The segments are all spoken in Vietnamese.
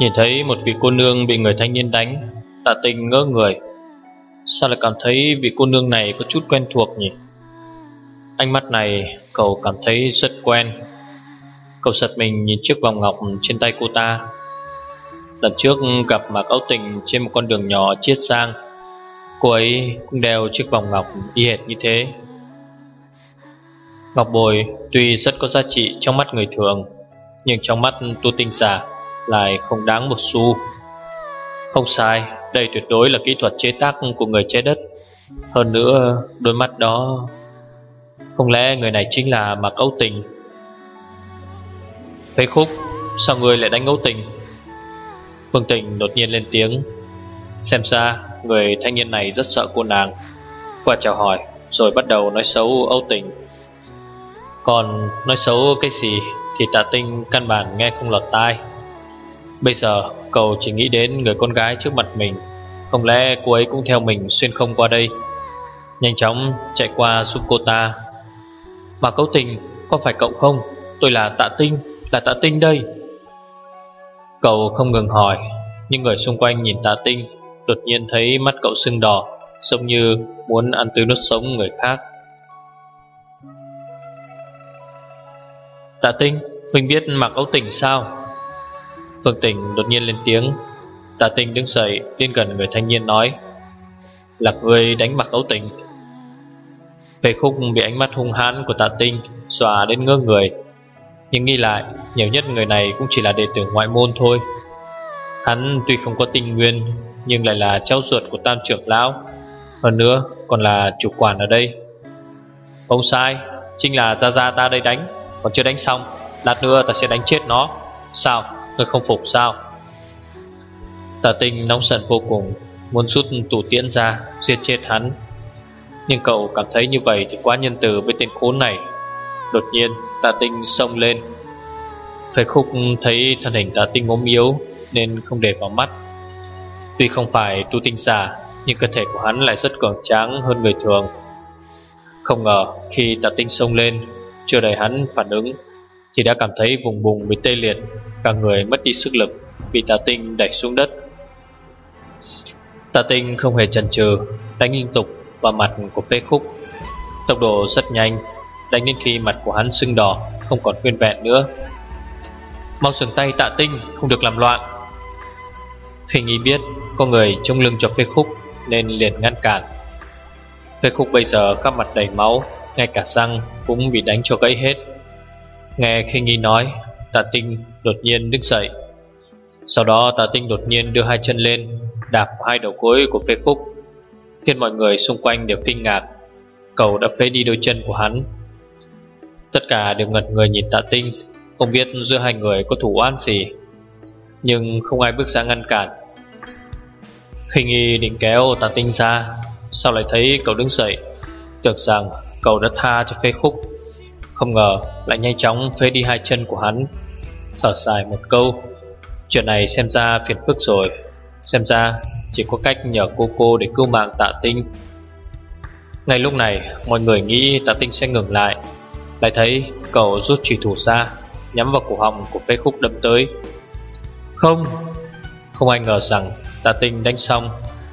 Nhìn thấy một vị cô nương bị người thanh niên đánh, Tạ tình ngỡ người. Sao lại cảm thấy vị cô nương này có chút quen thuộc nhỉ? Ánh mắt này, cậu cảm thấy rất quen. Cậu giật mình nhìn chiếc vòng ngọc trên tay cô ta. Lần trước gặp mà ấu tình trên một con đường nhỏ chiết sang Cô ấy cũng đeo chiếc vòng ngọc y hệt như thế. Ngọc bồi tuy rất có giá trị trong mắt người thường, Nhưng trong mắt tu tinh giả lại không đáng một xu. Không sai, đây tuyệt đối là kỹ thuật chế tác của người trái đất. Hơn nữa, đôi mắt đó Không lẽ người này chính là Mạc Âu Tình? Phế khúc, sao người lại đánh Âu Tình? Phương Tình đột nhiên lên tiếng. Xem ra, người thanh niên này rất sợ cô nàng. Qua chào hỏi, rồi bắt đầu nói xấu Âu Tình. Còn nói xấu cái gì thì tạ tinh căn bản nghe không lọt tai. Bây giờ, cậu chỉ nghĩ đến người con gái trước mặt mình. Không lẽ cô ấy cũng theo mình xuyên không qua đây? Nhanh chóng chạy qua giúp cô ta Mà cấu tình, Có phải cậu không? Tôi là tạ tinh, Là tạ tinh đây. Cậu không ngừng hỏi, Nhưng người xung quanh nhìn tạ tinh, Đột nhiên thấy mắt cậu sưng đỏ, Giống như muốn ăn tươi nuốt sống người khác. Tạ tinh, Mình biết mặc ấu tình sao? Phương Tình đột nhiên lên tiếng. Tạ Tinh đứng dậy, đến gần người thanh niên nói Là người đánh mặc ấu tình. Về khúc bị ánh mắt hung hãn của tạ tinh Xòa đến ngơ người. Nhưng nghĩ lại, Nhiều nhất người này cũng chỉ là đệ tử ngoại môn thôi. Hắn tuy không có tinh nguyên, Nhưng lại là cháu ruột của tam trưởng lão, Hơn nữa còn là chủ quản ở đây. Không sai, Chính là Gia Gia ta đây đánh, Còn chưa đánh xong, Lát nữa ta sẽ đánh chết nó. Sao? Ngươi không phục sao? Tà tinh nóng giận vô cùng, Muốn rút tủ tiễn ra, Giết chết hắn. Nhưng cậu cảm thấy như vậy thì quá nhân từ với tên khốn này. Đột nhiên, tà tinh xông lên. Phế khúc thấy thân hình tà tinh ốm yếu Nên không để vào mắt. Tuy không phải tu tinh giả, Nhưng cơ thể của hắn lại rất cường tráng hơn người thường. Không ngờ khi tà tinh xông lên, Chưa đầy hắn phản ứng, Thì đã cảm thấy vùng bùng bị tê liệt. Cả người mất đi sức lực Bị tà tinh đẩy xuống đất. Tà tinh không hề chần chừ, Đánh liên tục vào mặt của phê khúc. Tốc độ rất nhanh, Đánh đến khi mặt của hắn sưng đỏ, Không còn nguyên vẹn nữa. Mau sừng tay tạ tinh, Không được làm loạn. Khi nghi biết có người trông lưng cho phê khúc, Nên liền ngăn cản. Phê khúc bây giờ khắp mặt đầy máu, Ngay cả răng cũng bị đánh cho gãy hết. Nghe khi nghi nói Tạ tinh đột nhiên đứng dậy. Sau đó tạ tinh đột nhiên đưa hai chân lên, Đạp hai đầu gối của phê khúc, Khiến mọi người xung quanh đều kinh ngạc. Cầu đã phế đi đôi chân của hắn. Tất cả đều ngật người nhìn tạ tinh, Không biết giữa hai người có thủ oan gì. Nhưng không ai bước ra ngăn cản. Khi nghi định kéo tạ tinh ra Sau lại thấy cậu đứng dậy? Tưởng rằng cậu đã tha cho phê khúc. Không ngờ lại nhanh chóng phế đi hai chân của hắn. Thở dài một câu, Chuyện này xem ra phiền phức rồi. Xem ra chỉ có cách nhờ cô cô để cứu mạng tạ tinh. Ngay lúc này, mọi người nghĩ tạ tinh sẽ ngừng lại. Lại thấy cậu rút trùy thủ ra, Nhắm vào cổ họng của phế khúc đâm tới. Không Không ai ngờ rằng tạ tinh đánh xong,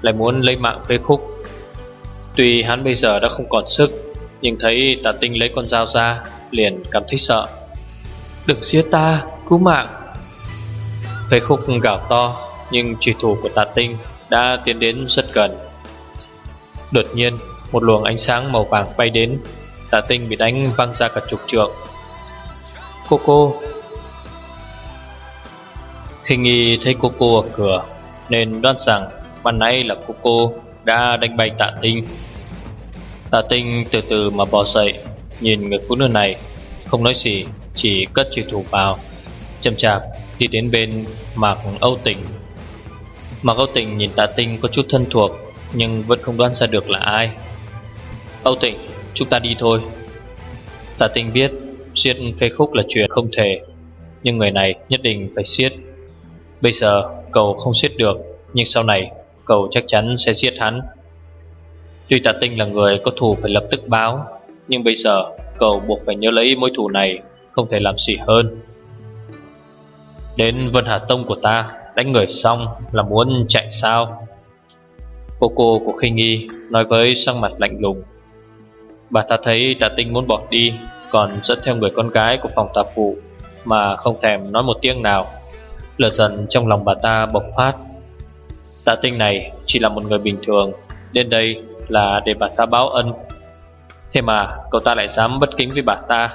Lại muốn lấy mạng phế khúc. Tuy hắn bây giờ đã không còn sức nhưng thấy tạ tinh lấy con dao ra, Liền cảm thấy sợ. Đừng giết ta, cứu mạng. Phế khúc gào to, Nhưng trùy thủ của tạ tinh đã tiến đến rất gần. Đột nhiên, một luồng ánh sáng màu vàng bay đến. Tạ tinh bị đánh văng ra cả chục trượng. Cô cô. Khi nghi thấy cô cô ở cửa, Nên đoán rằng ban nãy là cô cô đã đánh bay tạ tinh. Tạ tinh từ từ mà bò dậy, Nhìn người phụ nữ này. Không nói gì, Chỉ cất chữ thủ vào. Chậm chạp, đi đến bên Mạc Âu Tỉnh Mạc Âu Tỉnh nhìn tạ tinh có chút thân thuộc, Nhưng vẫn không đoán ra được là ai. Âu Tỉnh chúng ta đi thôi. Tạ tinh biết Siết phê khúc là chuyện không thể, Nhưng người này nhất định phải siết. Bây giờ cậu không siết được, Nhưng sau này cậu chắc chắn sẽ siết hắn. Tuy tạ tinh là người có thù phải lập tức báo, Nhưng bây giờ cậu buộc phải nhớ lấy mối thù này, Không thể làm gì hơn. Đến Vân Hà Tông của ta, Đánh người xong là muốn chạy sao? Cô cô của khinh nghi Nói với sang mặt lạnh lùng. Bà ta thấy tạ tinh muốn bỏ đi, Còn dẫn theo người con gái của phòng tạp vụ Mà không thèm nói một tiếng nào. Lửa dần trong lòng bà ta bộc phát. Tạ tinh này chỉ là một người bình thường, Đến đây là để bà ta báo ân. Thế mà cậu ta lại dám bất kính với bà ta.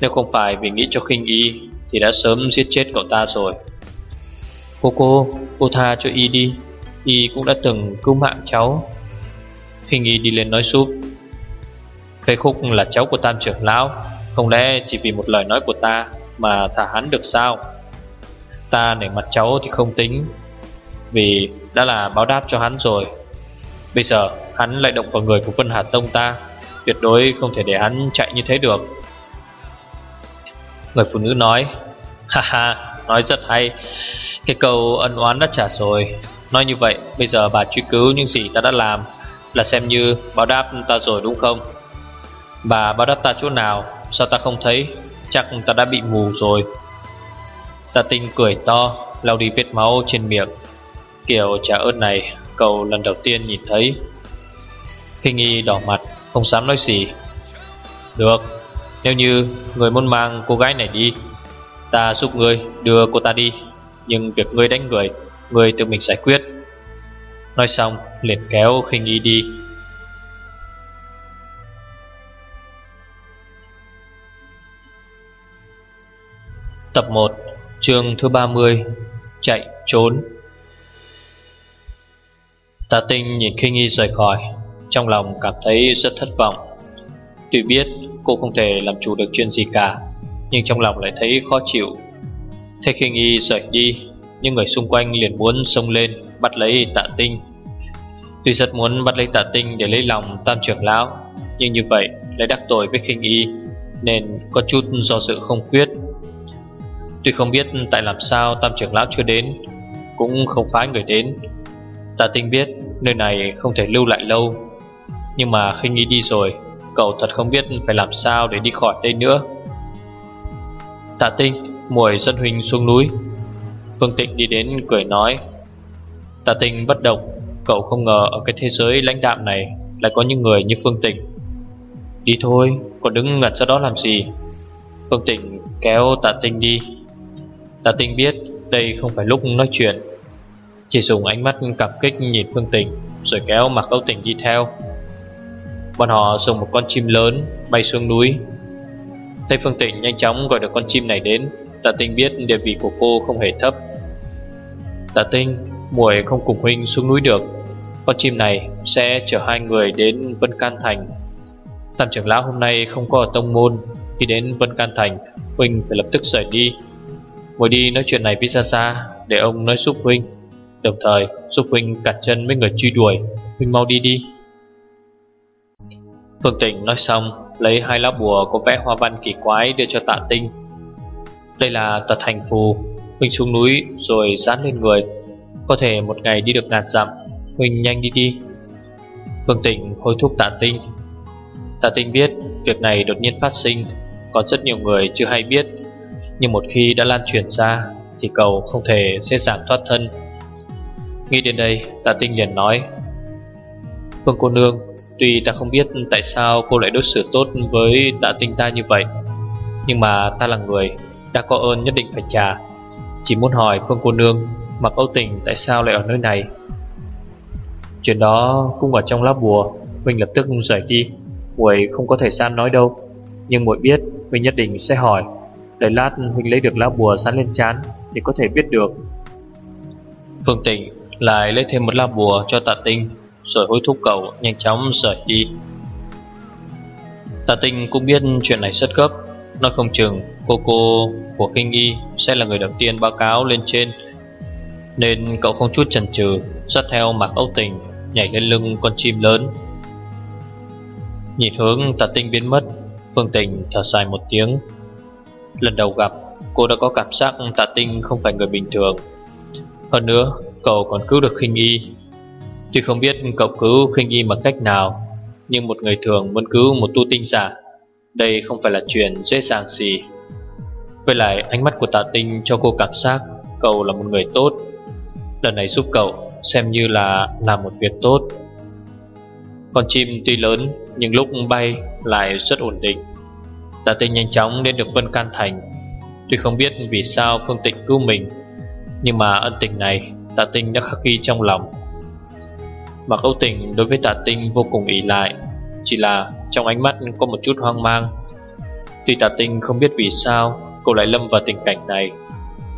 Nếu không phải vì nghĩ cho khinh y Thì đã sớm giết chết cậu ta rồi. Cô cô, cô tha cho y đi. Y cũng đã từng cứu mạng cháu. Khinh y đi lên nói súp. Phê khúc là cháu của tam trưởng lão. Không lẽ chỉ vì một lời nói của ta Mà thả hắn được sao? Ta nể mặt cháu thì không tính Vì đã là báo đáp cho hắn rồi. Bây giờ hắn lại động vào người của Vân Hà Tông ta. Tuyệt đối không thể để hắn chạy như thế được. Người phụ nữ nói Ha ha, nói rất hay. Cái câu ân oán đã trả rồi. Nói như vậy, bây giờ bà truy cứu những gì ta đã làm Là xem như báo đáp ta rồi đúng không? Bà báo đáp ta chỗ nào? Sao ta không thấy? Chắc ta đã bị mù rồi. Ta tinh cười to lau đi vết máu trên miệng. Kiểu trả ơn này Cậu lần đầu tiên nhìn thấy. Khinh nghi đỏ mặt, Không dám nói gì. Được, Nếu như người muốn mang cô gái này đi, Ta giúp người đưa cô ta đi. Nhưng việc ngươi đánh người Ngươi tự mình giải quyết. Nói xong, liền kéo khinh nghi đi. Tập 1 chương thứ 30 Chạy trốn. Tạ tinh nhìn Kinh nghi rời khỏi. Trong lòng cảm thấy rất thất vọng. Tuy biết cô không thể làm chủ được chuyện gì cả, Nhưng trong lòng lại thấy khó chịu. Thế khi nghi rời đi Nhưng người xung quanh liền muốn xông lên Bắt lấy tạ tinh. Tuy rất muốn bắt lấy tạ tinh để lấy lòng tam trưởng lão, Nhưng như vậy lại đắc tội với Khinh Y Nên có chút do sự không quyết. Tuy không biết tại làm sao tam trưởng lão chưa đến, Cũng không phái người đến. Tạ tinh biết nơi này không thể lưu lại lâu nhưng mà khi nghĩ đi rồi, Cậu thật không biết phải làm sao để đi khỏi đây nữa. Tạ tinh Mùi dân huynh xuống núi. Phương Tịnh đi đến cười nói, Tạ tinh bất động, Cậu không ngờ ở cái thế giới lãnh đạm này Lại có những người như Phương Tịnh. Đi thôi Còn đứng ngặt ra đó làm gì? Phương Tịnh kéo tạ tinh đi. Tạ tinh biết đây không phải lúc nói chuyện, Chỉ dùng ánh mắt cảm kích nhìn Phương Tịnh, Rồi kéo mặc âu tình đi theo. Bọn họ dùng một con chim lớn bay xuống núi. Thấy Phương Tịnh nhanh chóng gọi được con chim này đến Tạ Tinh biết địa vị của cô không hề thấp. Tạ Tinh, muội không cùng huynh xuống núi được. Con chim này sẽ chở hai người đến Vân Can Thành. Tam trưởng lão hôm nay không có ở tông môn Khi đến Vân Can Thành Huynh phải lập tức rời đi. Muội đi nói chuyện này với Sa Sa Để ông nói giúp Huynh Đồng thời giúp Huynh cặt chân mấy người truy đuổi. Huynh mau đi đi. Phương Tịnh nói xong, Lấy hai lá bùa có vẽ hoa văn kỳ quái Đưa cho tạ tinh. Đây là tật hành phù. Huynh xuống núi rồi dán lên người. Có thể một ngày đi được ngàn dặm. Huynh nhanh đi đi. Phương Tịnh hối thúc tạ tinh. Tạ tinh biết việc này đột nhiên phát sinh. Còn rất nhiều người chưa hay biết. Nhưng một khi đã lan truyền ra, Thì cầu không thể dễ dàng thoát thân. Nghĩ đến đây, Tạ Tinh liền nói, Phương cô nương Tuy ta không biết tại sao cô lại đối xử tốt với tạ tinh ta như vậy, Nhưng mà ta là người Đã có ơn nhất định phải trả. Chỉ muốn hỏi Phương cô nương Mặc Âu Tình tại sao lại ở nơi này. Chuyện đó cũng ở trong lá bùa, Mình lập tức rời đi. Muội không có thời gian nói đâu, Nhưng muội biết mình nhất định sẽ hỏi. Đợi lát Huynh lấy được lá bùa sán lên chán Thì có thể biết được. Phương Tịnh lại lấy thêm một lá bùa cho tạ tinh. Rồi hối thúc cậu nhanh chóng rời đi. Tạ tinh cũng biết chuyện này rất gấp. Nó không chừng cô cô của kinh y Sẽ là người đầu tiên báo cáo lên trên. Nên cậu không chút chần chừ, Dắt theo mặc ấu tình Nhảy lên lưng con chim lớn. Nhìn hướng tà tinh biến mất, Phương Tình thở dài một tiếng. Lần đầu gặp, Cô đã có cảm giác tà tinh không phải người bình thường. Hơn nữa, Cậu còn cứu được khinh y Tuy không biết cậu cứu khinh y bằng cách nào, Nhưng một người thường muốn cứu một tu tinh giả. Đây không phải là chuyện dễ dàng gì. Với lại, ánh mắt của tạ tinh cho cô cảm giác Cậu là một người tốt. Lần này giúp cậu, xem như là làm một việc tốt. Con chim tuy lớn, nhưng lúc bay lại rất ổn định. Tạ tinh nhanh chóng đến được Vân Can Thành. Tuy không biết vì sao Phương Tịnh cứu mình, Nhưng mà ân tình này, Tạ tinh đã khắc ghi trong lòng mà âu tình đối với tạ tinh vô cùng ý lại. Chỉ là trong ánh mắt có một chút hoang mang. Tuy tạ tinh không biết vì sao Cô lại lâm vào tình cảnh này,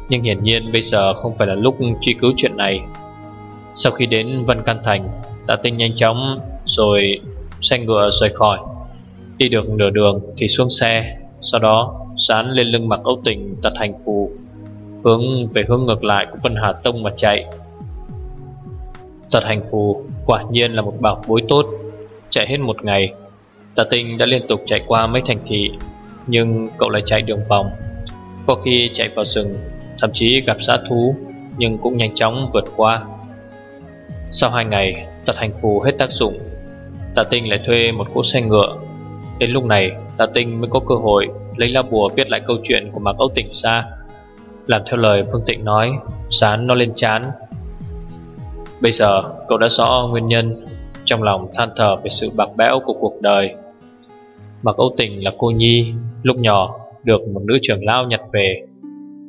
Nhưng hiển nhiên bây giờ không phải là lúc truy cứu chuyện này. Sau khi đến Vân Can Thành Tạ tinh nhanh chóng rồi xe ngựa rời khỏi. Đi được nửa đường thì xuống xe, Sau đó sán lên lưng mặc âu tình tật hành phù, Hướng về hướng ngược lại của Vân Hà Tông mà chạy. Tật hành phù quả nhiên là một bảo bối tốt. Chạy hết một ngày Tà tinh đã liên tục chạy qua mấy thành thị Nhưng cậu lại chạy đường vòng. Có khi chạy vào rừng Thậm chí gặp xã thú Nhưng cũng nhanh chóng vượt qua. Sau hai ngày Tật hành phù hết tác dụng. Tà tinh lại thuê một cỗ xe ngựa. Đến lúc này Tà tinh mới có cơ hội Lấy la bùa viết lại câu chuyện của Mạc Âu Tỉnh Sa, Làm theo lời Phương Tịnh nói Sán nó lên chán Bây giờ, cậu đã rõ nguyên nhân Trong lòng than thở về sự bạc bẽo của cuộc đời. Mặc Âu Tình là cô Nhi, Lúc nhỏ được một nữ trưởng lão nhặt về.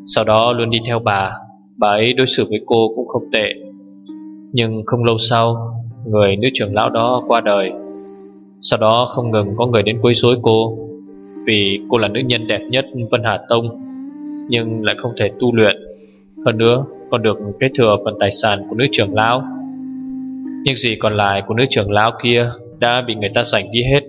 Sau đó luôn đi theo bà Bà ấy đối xử với cô cũng không tệ. Nhưng không lâu sau, Người nữ trưởng lão đó qua đời. Sau đó không ngừng có người đến quấy rối cô, Vì cô là nữ nhân đẹp nhất Vân Hà Tông, Nhưng lại không thể tu luyện. Hơn nữa còn được kế thừa phần tài sản của nữ trưởng lão. Nhưng gì còn lại của nữ trưởng lão kia Đã bị người ta giành đi hết.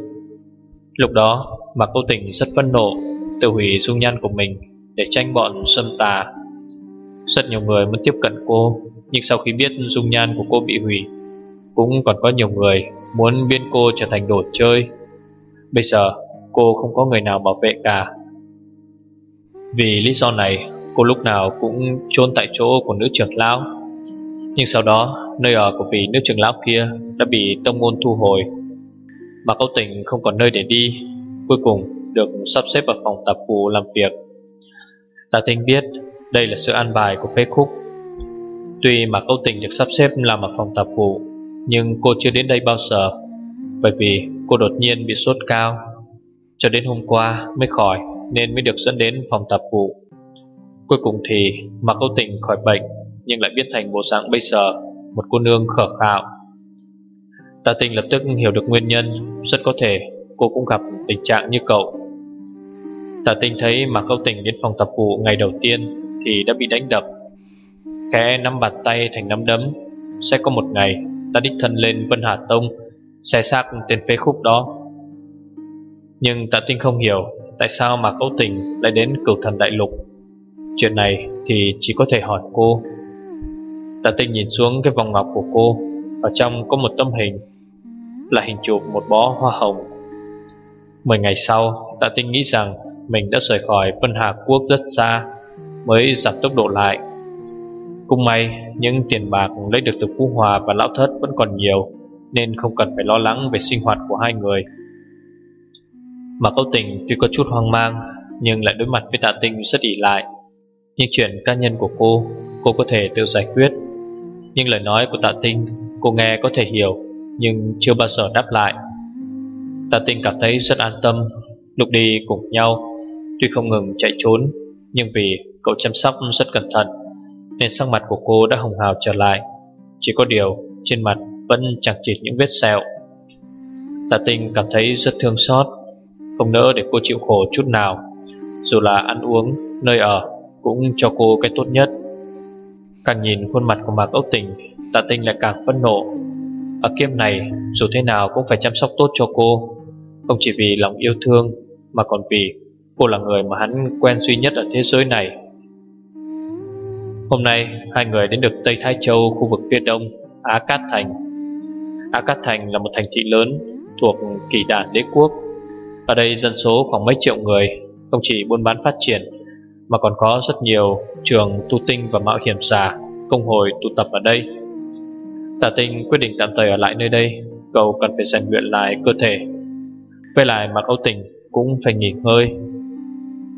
Lúc đó, mà cô tình rất phẫn nộ, Tự hủy dung nhan của mình Để tranh bọn xâm tà. Rất nhiều người muốn tiếp cận cô, Nhưng sau khi biết dung nhan của cô bị hủy, Cũng còn có nhiều người Muốn biến cô trở thành đồ chơi. Bây giờ, cô không có người nào bảo vệ cả. Vì lý do này Cô lúc nào cũng trốn tại chỗ của nữ trưởng lão. Nhưng sau đó, Nơi ở của vị nữ trưởng lão kia Đã bị tông môn thu hồi. Mà câu tình không còn nơi để đi, Cuối cùng được sắp xếp vào phòng tập vụ làm việc. Tạ tinh biết Đây là sự an bài của phế khúc. Tuy mà câu tình được sắp xếp làm ở phòng tập vụ, Nhưng cô chưa đến đây bao giờ, Bởi vì cô đột nhiên bị sốt cao. Cho đến hôm qua mới khỏi, Nên mới được dẫn đến phòng tập vụ. Cuối cùng thì mặc Câu tình khỏi bệnh, Nhưng lại biến thành bộ dạng bây giờ, Một cô nương khở khạo. Tà tình lập tức hiểu được nguyên nhân, Rất có thể cô cũng gặp tình trạng như cậu. Tà tinh thấy mà câu tình đến phòng tập vụ ngày đầu tiên Thì đã bị đánh đập. Khẽ nắm bàn tay thành nắm đấm. Sẽ có một ngày, ta đích thân lên Vân Hà Tông Xe xác tên phế khúc đó. Nhưng tạ tinh không hiểu Tại sao mà câu tình lại đến cửu thần đại lục. Chuyện này thì chỉ có thể hỏi cô. Tạ tinh nhìn xuống cái vòng ngọc của cô, Ở trong có một tấm hình, Là hình chụp một bó hoa hồng. Mười ngày sau, Tạ tinh nghĩ rằng Mình đã rời khỏi Vân Hà Quốc rất xa, Mới giảm tốc độ lại. Cũng may, Những tiền bạc lấy được từ Phú Hòa và Lão Thất vẫn còn nhiều, Nên không cần phải lo lắng về sinh hoạt của hai người. Mà câu tình tuy có chút hoang mang, Nhưng lại đối mặt với tạ tinh rất ỉ lại nhưng chuyện cá nhân của cô Cô có thể tự giải quyết. Nhưng lời nói của tạ tinh Cô nghe có thể hiểu Nhưng chưa bao giờ đáp lại. Tạ tinh cảm thấy rất an tâm Lúc đi cùng nhau. Tuy không ngừng chạy trốn Nhưng vì cậu chăm sóc rất cẩn thận Nên sắc mặt của cô đã hồng hào trở lại. Chỉ có điều Trên mặt vẫn chẳng chịt những vết sẹo. Tạ tinh cảm thấy rất thương xót Không nỡ để cô chịu khổ chút nào Dù là ăn uống, nơi ở cũng cho cô cái tốt nhất. Càng nhìn khuôn mặt của Mạc Ốc Tình, Tạ Tinh lại càng phẫn nộ. Ở kiếp này, dù thế nào cũng phải chăm sóc tốt cho cô. Không chỉ vì lòng yêu thương, Mà còn vì Cô là người mà hắn quen duy nhất ở thế giới này. Hôm nay, hai người đến được Tây Thái Châu, khu vực phía đông, Á Cát Thành. Á Cát Thành là một thành thị lớn, thuộc kỳ đản đế quốc. Ở đây dân số khoảng mấy triệu người, Không chỉ buôn bán phát triển mà còn có rất nhiều trường tu tinh và mạo hiểm giả Công hồi tụ tập ở đây. Tả tinh quyết định tạm thời ở lại nơi đây Cậu cần phải rèn luyện lại cơ thể. Với lại mặc Âu tình cũng phải nghỉ ngơi.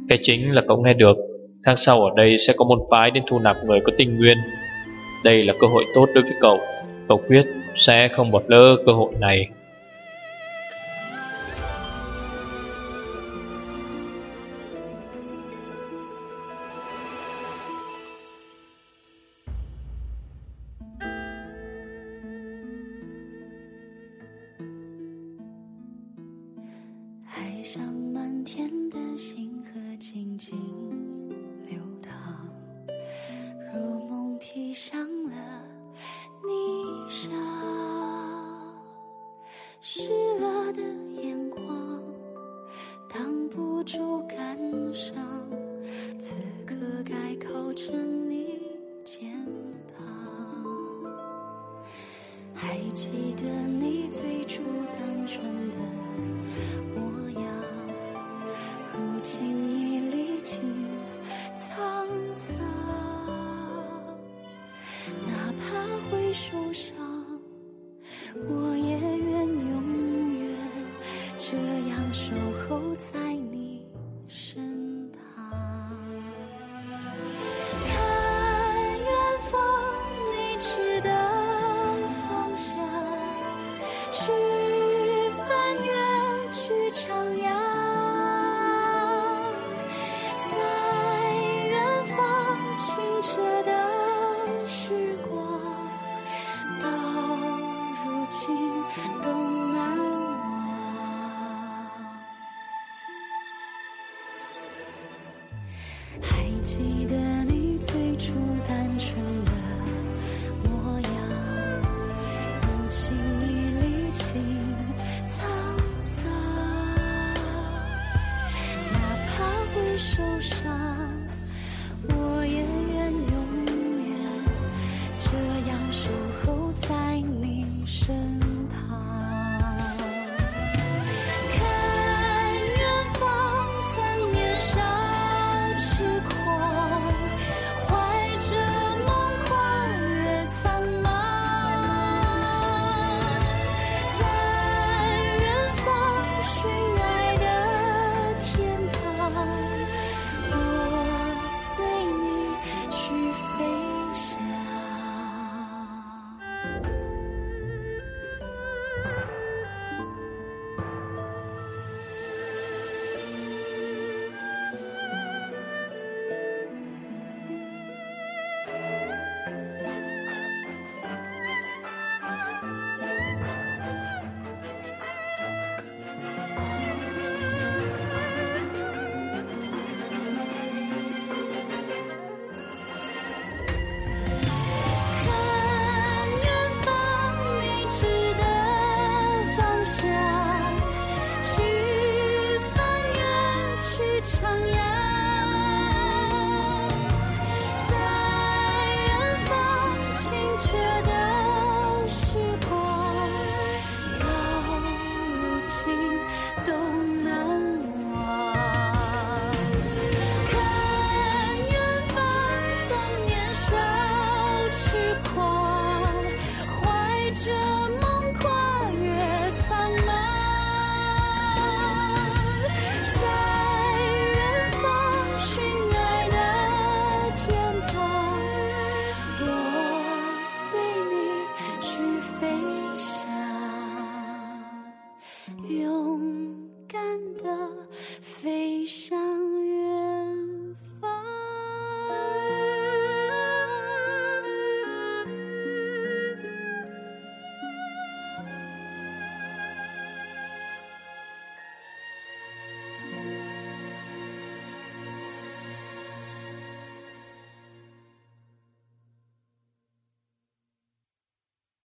Cái chính là cậu nghe được, Tháng sau ở đây sẽ có môn phái đến thu nạp người có tinh nguyên. Đây là cơ hội tốt đối với cậu. Cậu quyết sẽ không bỏ lỡ cơ hội này. 湿了的眼眶挡不住感伤。